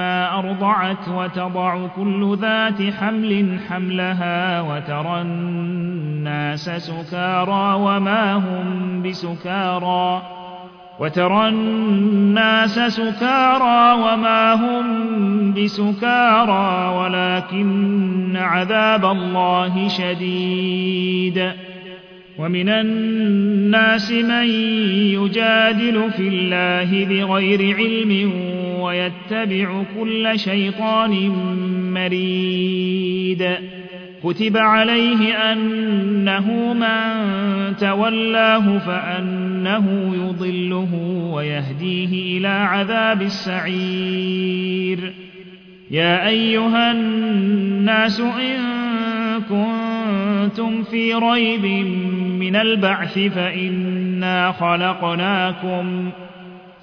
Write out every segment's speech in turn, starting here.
أرضعت وتضع كل ذات حمل حملها وترى الناس سكارى وما هم بسكارى وترى الناس سكارى وما هم بسكارى ولكن عذاب الله شديد ومن الناس من يجادل في الله بغير علم ويتبع كل شيطان مريد. كتب عليه أنه من تولاه فأنه يضله ويهديه إلى عذاب السعير. يا أيها الناس إن كنتم في ريب من البعث فإنا خلقناكم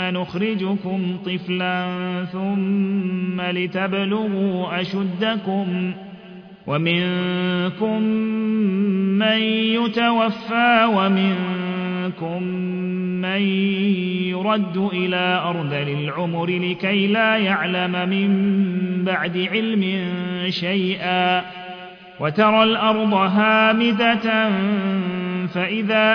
نخرجكم طفلا ثم لتبلغوا أشدكم ومنكم من يتوفى ومنكم من يرد إلى أرذل العمر لكي لا يعلم من بعد علم شيئا وترى الأرض هامدة فإذا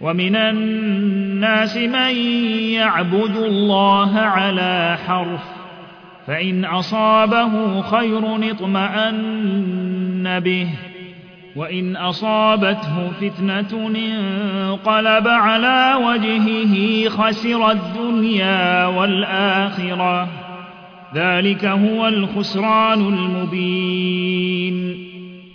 ومن الناس من يعبد الله على حرف فإن أصابه خير اطمأن به وإن أصابته فتنة انقلب على وجهه خسر الدنيا والآخرة. ذلك هو الخسران المبين.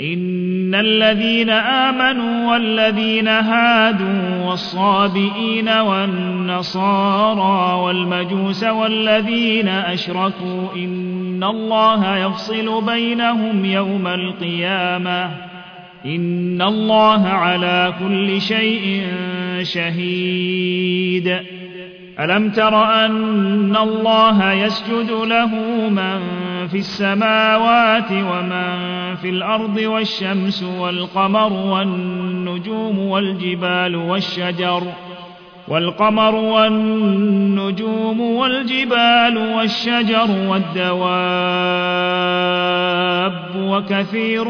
إن الذين آمنوا والذين هادوا والصابئين والنصارى والمجوس والذين أشركوا إن الله يفصل بينهم يوم القيامة إن الله على كل شيء شهيد ألم تر أن الله يسجد له من في السماوات ومن في الأرض والشمس والقمر والنجوم والجبال والشجر والقمر والنجوم والجبال والشجر والدواب وكثير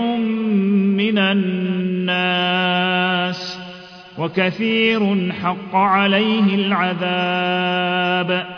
من الناس وكثير حق عليه العذاب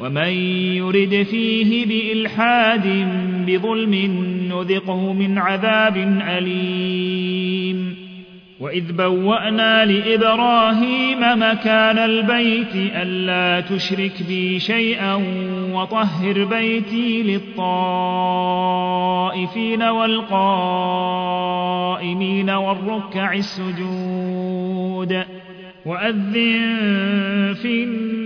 ومن يرد فيه بإلحاد بظلم نذقه من عذاب أليم. وإذ بوأنا لإبراهيم مكان البيت ألا تشرك بي شيئا وطهر بيتي للطائفين والقائمين والركع السجود. وأذن في الناس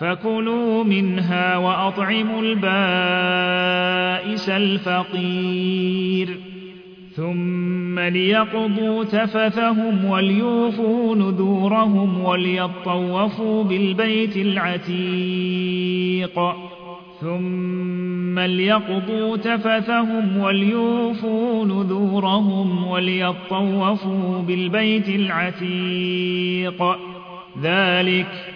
فكلوا منها وأطعموا البائس الفقير. ثم ليقضوا تفثهم وليوفوا نذورهم وليطوفوا بالبيت العتيق. ثم ليقضوا تفثهم وليوفوا نذورهم وليطوفوا بالبيت العتيق. ذلك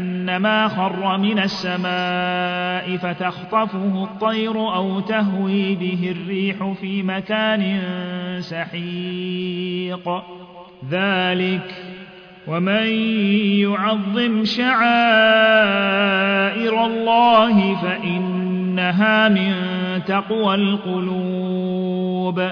فكانما خر من السماء فتخطفه الطير أو تهوي به الريح في مكان سحيق. ذلك ومن يعظم شعائر الله فإنها من تقوى القلوب.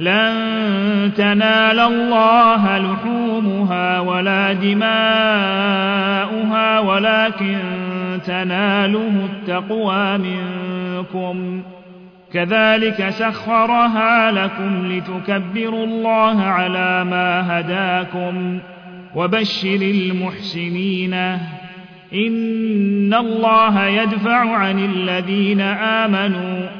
لن تنال الله لحومها ولا دماؤها ولكن تناله التقوى منكم. كذلك سخرها لكم لتكبروا الله على ما هداكم وبشر المحسنين. إن الله يدفع عن الذين آمنوا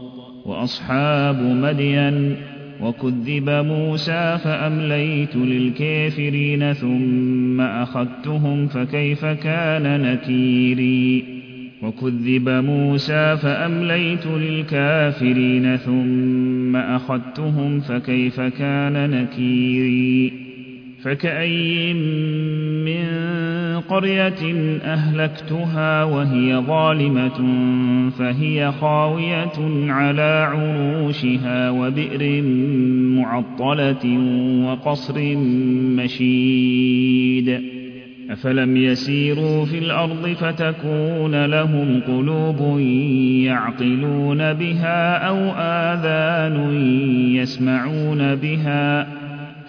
وأصحاب مدين وكذب موسى فأمليت للكافرين ثم أخذتهم فكيف كان نكيري؟ وكذب موسى فأمليت للكافرين ثم أخذتهم فكيف كان نكيري؟ فكأي من قرية أهلكتها وهي ظالمة فهي خاوية على عروشها وبئر معطلة وقصر مشيد. أفلم يسيروا في الأرض فتكون لهم قلوب يعقلون بها أو آذان يسمعون بها ۖ.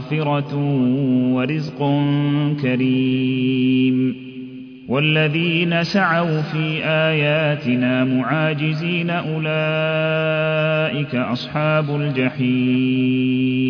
مغفرة ورزق كريم. والذين سعوا في آياتنا معاجزين أولئك أصحاب الجحيم.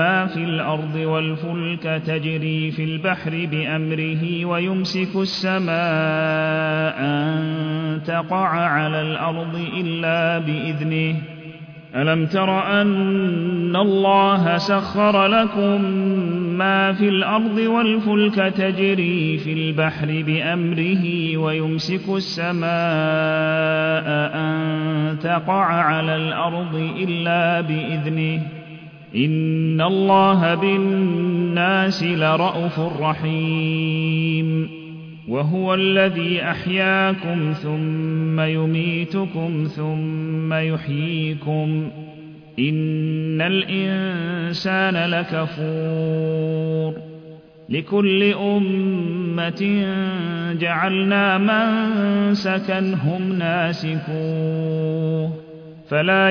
ما في الأرض والفلك تجري في البحر بأمره ويمسك السماء أن تقع على الأرض إلا بإذنه. ألم تر أن الله سخر لكم ما في الأرض والفلك تجري في البحر بأمره ويمسك السماء أن تقع على الأرض إلا بإذنه. إن الله بالناس لرءوف رحيم وهو الذي أحياكم ثم يميتكم ثم يحييكم إن الإنسان لكفور لكل أمة جعلنا منسكا هم ناسكوه فلا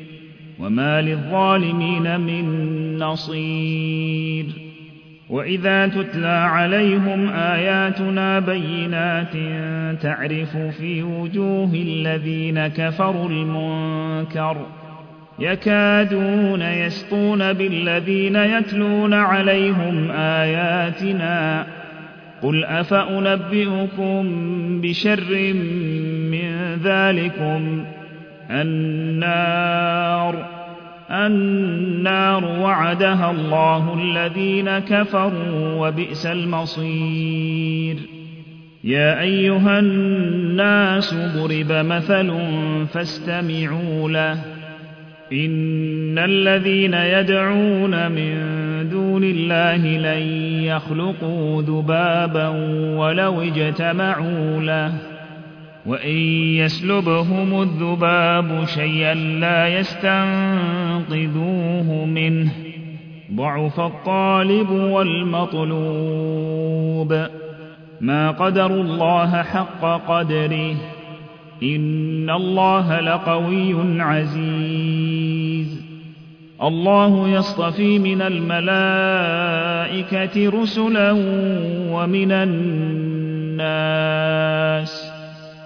وما للظالمين من نصير وإذا تتلى عليهم آياتنا بينات تعرف في وجوه الذين كفروا المنكر يكادون يسطون بالذين يتلون عليهم آياتنا قل أفأنبئكم بشر من ذلكم النار. النار وعدها الله الذين كفروا وبئس المصير. يا أيها الناس ضرب مثل فاستمعوا له. إن الذين يدعون من دون الله لن يخلقوا ذبابا ولو اجتمعوا له. وإن يسلبهم الذباب شيئا لا يستنقذوه منه ضعف الطالب والمطلوب ما قدروا الله حق قدره إن الله لقوي عزيز. الله يصطفي من الملائكة رسلا ومن الناس